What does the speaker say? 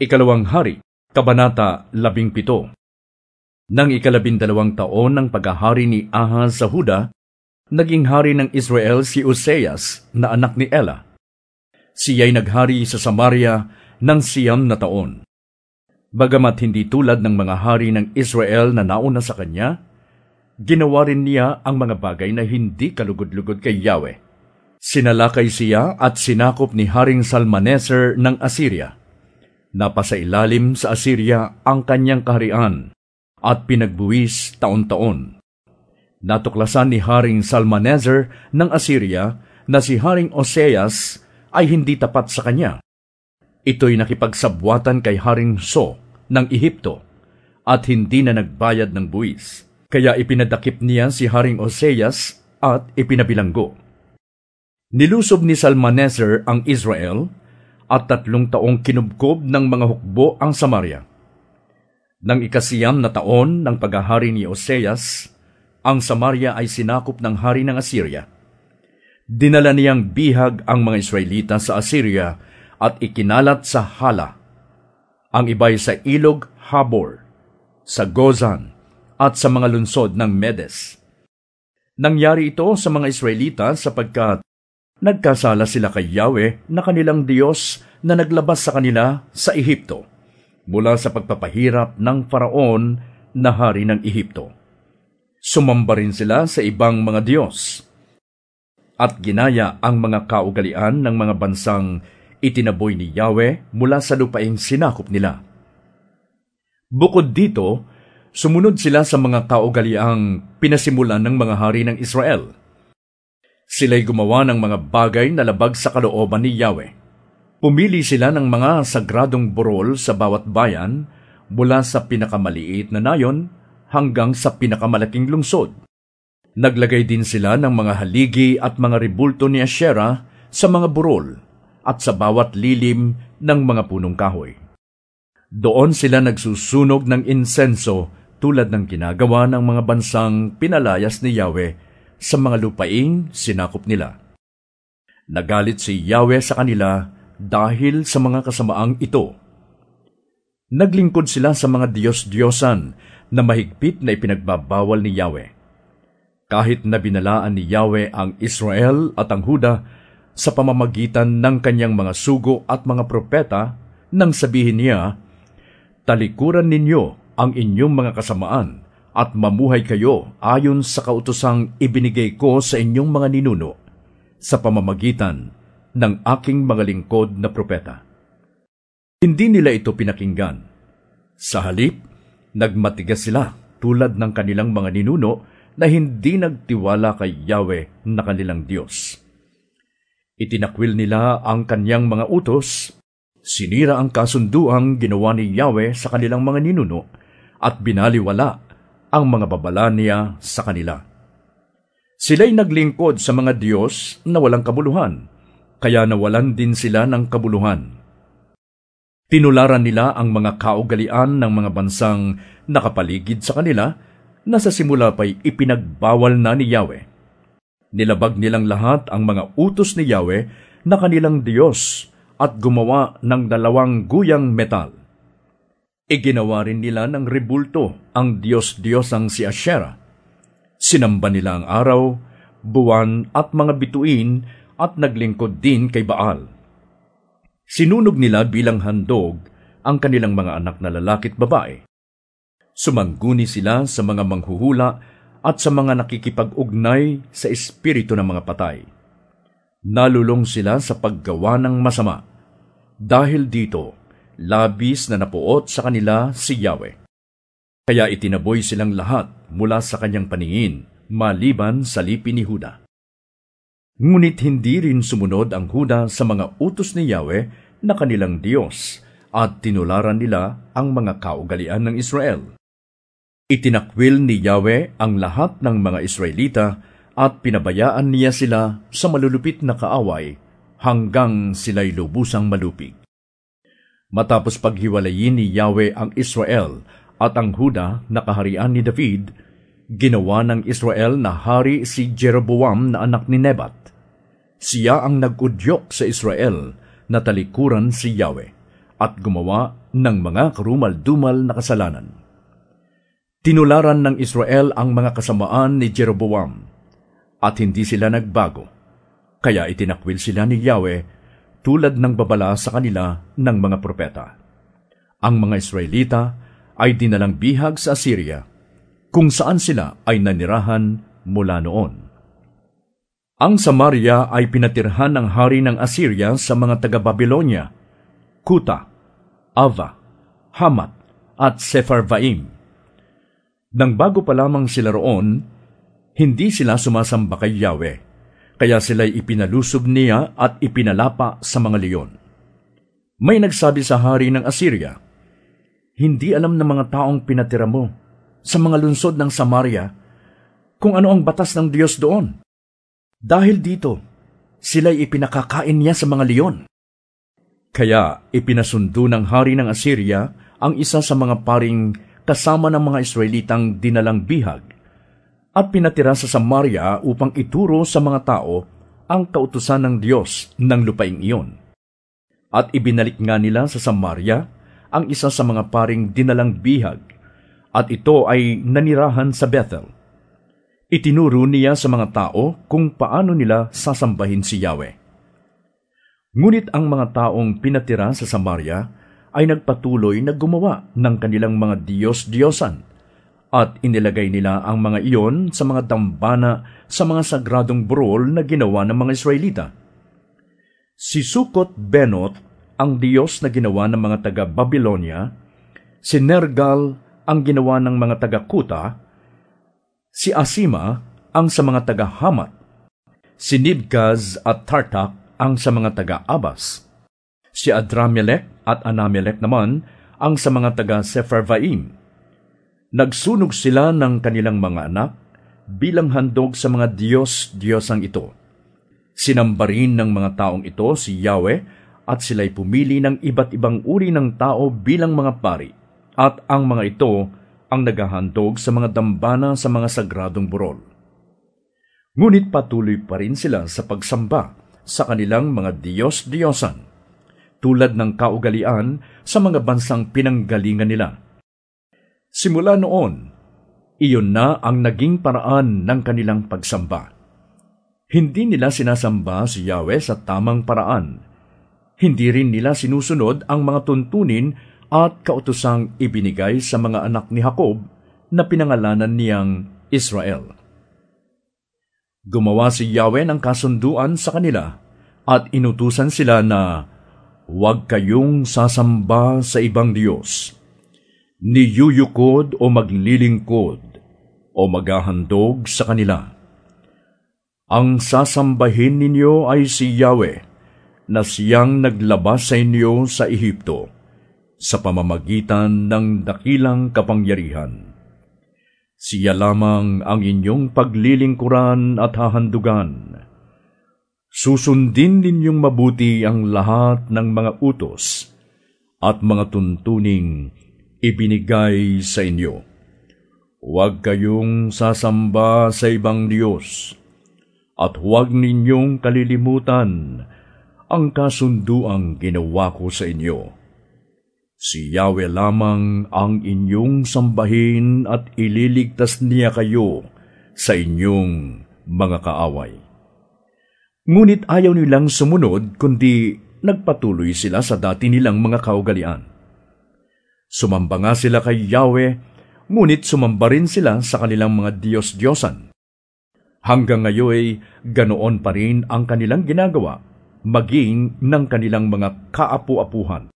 Ikalawang Hari, Kabanata 17 Nang ikalabindalawang taon ng paghahari ni Ahaz sa Huda, naging hari ng Israel si Oseas na anak ni Ela. Siya'y naghari sa Samaria ng siyam na taon. Bagamat hindi tulad ng mga hari ng Israel na nauna sa kanya, ginawa rin niya ang mga bagay na hindi kalugod-lugod kay Yahweh. Sinalakay siya at sinakop ni Haring Salmaneser ng Assyria Napasailalim sa Assyria ang kanyang kaharian at pinagbuwis taon-taon. Natuklasan ni Haring Salmaneser ng Assyria na si Haring Oseas ay hindi tapat sa kanya. Ito'y nakipagsabwatan kay Haring So ng Ehipto at hindi na nagbayad ng buwis. Kaya ipinadakip niya si Haring Oseas at ipinabilanggo. Nilusob ni Salmaneser ang Israel at tatlong taong kinubkob ng mga hukbo ang Samaria. Nang ikasiyam na taon ng paghahari ni Oseas, ang Samaria ay sinakop ng hari ng Assyria. Dinala niyang bihag ang mga Israelita sa Assyria at ikinalat sa Hala. Ang iba'y sa ilog Habor, sa Gozan, at sa mga lunsod ng Medes. Nangyari ito sa mga Israelita sapagkat Nagkasala sila kay Yahweh na kanilang Diyos na naglabas sa kanila sa Ehipto mula sa pagpapahirap ng Faraon na hari ng Ehipto. Sumamba rin sila sa ibang mga Diyos at ginaya ang mga kaugalian ng mga bansang itinaboy ni Yahweh mula sa lupaing sinakop nila. Bukod dito, sumunod sila sa mga kaugaliang pinasimulan ng mga hari ng Israel – Sila'y gumawa ng mga bagay na labag sa kalooban ni Yahweh. Pumili sila ng mga sagradong burol sa bawat bayan mula sa pinakamaliit na nayon hanggang sa pinakamalaking lungsod. Naglagay din sila ng mga haligi at mga ribulto ni Asherah sa mga burol at sa bawat lilim ng mga punong kahoy. Doon sila nagsusunog ng insenso tulad ng ginagawa ng mga bansang pinalayas ni Yahweh sa mga lupaing sinakop nila. Nagalit si Yahweh sa kanila dahil sa mga kasamaang ito. Naglingkod sila sa mga Diyos-Diyosan na mahigpit na ipinagbabawal ni Yahweh. Kahit na binalaan ni Yahweh ang Israel at ang Huda sa pamamagitan ng kanyang mga sugo at mga propeta, nang sabihin niya, Talikuran ninyo ang inyong mga kasamaan at mamuhay kayo ayon sa kautosang ibinigay ko sa inyong mga ninuno sa pamamagitan ng aking mga lingkod na propeta. Hindi nila ito pinakinggan. Sa halip, nagmatigas sila tulad ng kanilang mga ninuno na hindi nagtiwala kay Yahweh na kanilang Diyos. Itinakwil nila ang kanyang mga utos, sinira ang kasunduang ginawa ni Yahweh sa kanilang mga ninuno, at binaliwala ang mga babala niya sa kanila. Sila'y naglingkod sa mga Diyos na walang kabuluhan, kaya nawalan din sila ng kabuluhan. Tinularan nila ang mga kaugalian ng mga bansang nakapaligid sa kanila na sa simula pa'y ipinagbawal na ni Yahweh. Nilabag nilang lahat ang mga utos ni Yahweh na kanilang Diyos at gumawa ng dalawang guyang metal. Iginawa rin nila ng ribulto ang Diyos-Diyosang si Asherah. Sinamba nila ang araw, buwan at mga bituin at naglingkod din kay Baal. Sinunog nila bilang handog ang kanilang mga anak na lalaki at babae. Sumangguni sila sa mga manghuhula at sa mga nakikipag-ugnay sa espiritu ng mga patay. Nalulong sila sa paggawa ng masama. Dahil dito, labis na napuot sa kanila si Yahweh. Kaya itinaboy silang lahat mula sa kanyang paningin, maliban sa lipi ni Huda. Ngunit hindi rin sumunod ang Huda sa mga utos ni Yahweh na kanilang Diyos at tinularan nila ang mga kaugalian ng Israel. Itinakwil ni Yahweh ang lahat ng mga Israelita at pinabayaan niya sila sa malulupit na kaaway hanggang sila'y lubusang malupig. Matapos paghiwalayin ni Yahweh ang Israel at ang Huda na kaharian ni David, ginawa ng Israel na hari si Jeroboam na anak ni Nebat. Siya ang nagudyok sa Israel na talikuran si Yahweh at gumawa ng mga karumal-dumal na kasalanan. Tinularan ng Israel ang mga kasamaan ni Jeroboam at hindi sila nagbago. Kaya itinakwil sila ni Yahweh tulad ng babala sa kanila ng mga propeta. Ang mga Israelita ay dinalang bihag sa Assyria, kung saan sila ay nanirahan mula noon. Ang Samaria ay pinatirhan ng hari ng Assyria sa mga taga-Babylonia, Kuta, Ava, Hamat, at Sepharvaim. Nang bago pa lamang sila roon, hindi sila sumasamba kay Yahweh, kaya sila'y ipinalusob niya at ipinalapa sa mga leon. May nagsabi sa hari ng Assyria, Hindi alam ng mga taong pinatira mo sa mga lungsod ng Samaria kung ano ang batas ng Diyos doon. Dahil dito, sila'y ipinakakain niya sa mga leon. Kaya ipinasundo ng hari ng Assyria ang isa sa mga paring kasama ng mga Israelitang dinalang bihag at pinatira sa Samaria upang ituro sa mga tao ang kautusan ng Diyos ng lupaing iyon. At ibinalik nga nila sa Samaria ang isa sa mga paring dinalang bihag at ito ay nanirahan sa Bethel Itinuro niya sa mga tao kung paano nila sasambahin si Yahweh. Ngunit ang mga taong pinatira sa Samaria ay nagpatuloy na gumawa ng kanilang mga Diyos-Diyosan at inilagay nila ang mga iyon sa mga dambana sa mga sagradong burol na ginawa ng mga Israelita. Si Sukot Benot ang Diyos na ginawa ng mga taga-Babylonia, si Nergal ang ginawa ng mga taga-Kuta, Si Asima ang sa mga taga-Hamat. Si Nibgaz at Tartak ang sa mga taga-Abas. Si Adramelech at Anamelech naman ang sa mga taga-Sepharvaim. Nagsunog sila ng kanilang mga anak bilang handog sa mga Diyos-Diyosang ito. Sinamba rin ng mga taong ito si Yahweh at sila'y pumili ng iba't ibang uri ng tao bilang mga pari. At ang mga ito ang naghahandog sa mga dambana sa mga sagradong burol. Ngunit patuloy pa rin sila sa pagsamba sa kanilang mga Diyos-Diyosan, tulad ng kaugalian sa mga bansang pinanggalingan nila. Simula noon, iyon na ang naging paraan ng kanilang pagsamba. Hindi nila sinasamba si Yahweh sa tamang paraan. Hindi rin nila sinusunod ang mga tuntunin at kautusang ibinigay sa mga anak ni Jacob na pinangalanan niyang Israel. Gumawa si Yahweh ng kasunduan sa kanila at inutusan sila na huwag kayong sasamba sa ibang Diyos, niyuyukod o maglilingkod o maghahandog sa kanila. Ang sasambahin ninyo ay si Yahweh na siyang naglabas sa inyo sa Ehipto sa pamamagitan ng dakilang kapangyarihan. Siya lamang ang inyong paglilingkuran at hahandugan. Susundin ninyong mabuti ang lahat ng mga utos at mga tuntuning ibinigay sa inyo. Huwag kayong sasamba sa ibang Diyos at huwag ninyong kalilimutan ang kasunduang ginawa ko sa inyo Si Yahweh lamang ang inyong sambahin at ililigtas niya kayo sa inyong mga kaaway. Ngunit ayaw nilang sumunod kundi nagpatuloy sila sa dati nilang mga kaugalian. Sumamba nga sila kay Yahweh, ngunit sumamba rin sila sa kanilang mga Diyos-Diyosan. Hanggang ngayon ay ganoon pa rin ang kanilang ginagawa, maging ng kanilang mga kaapu-apuhan.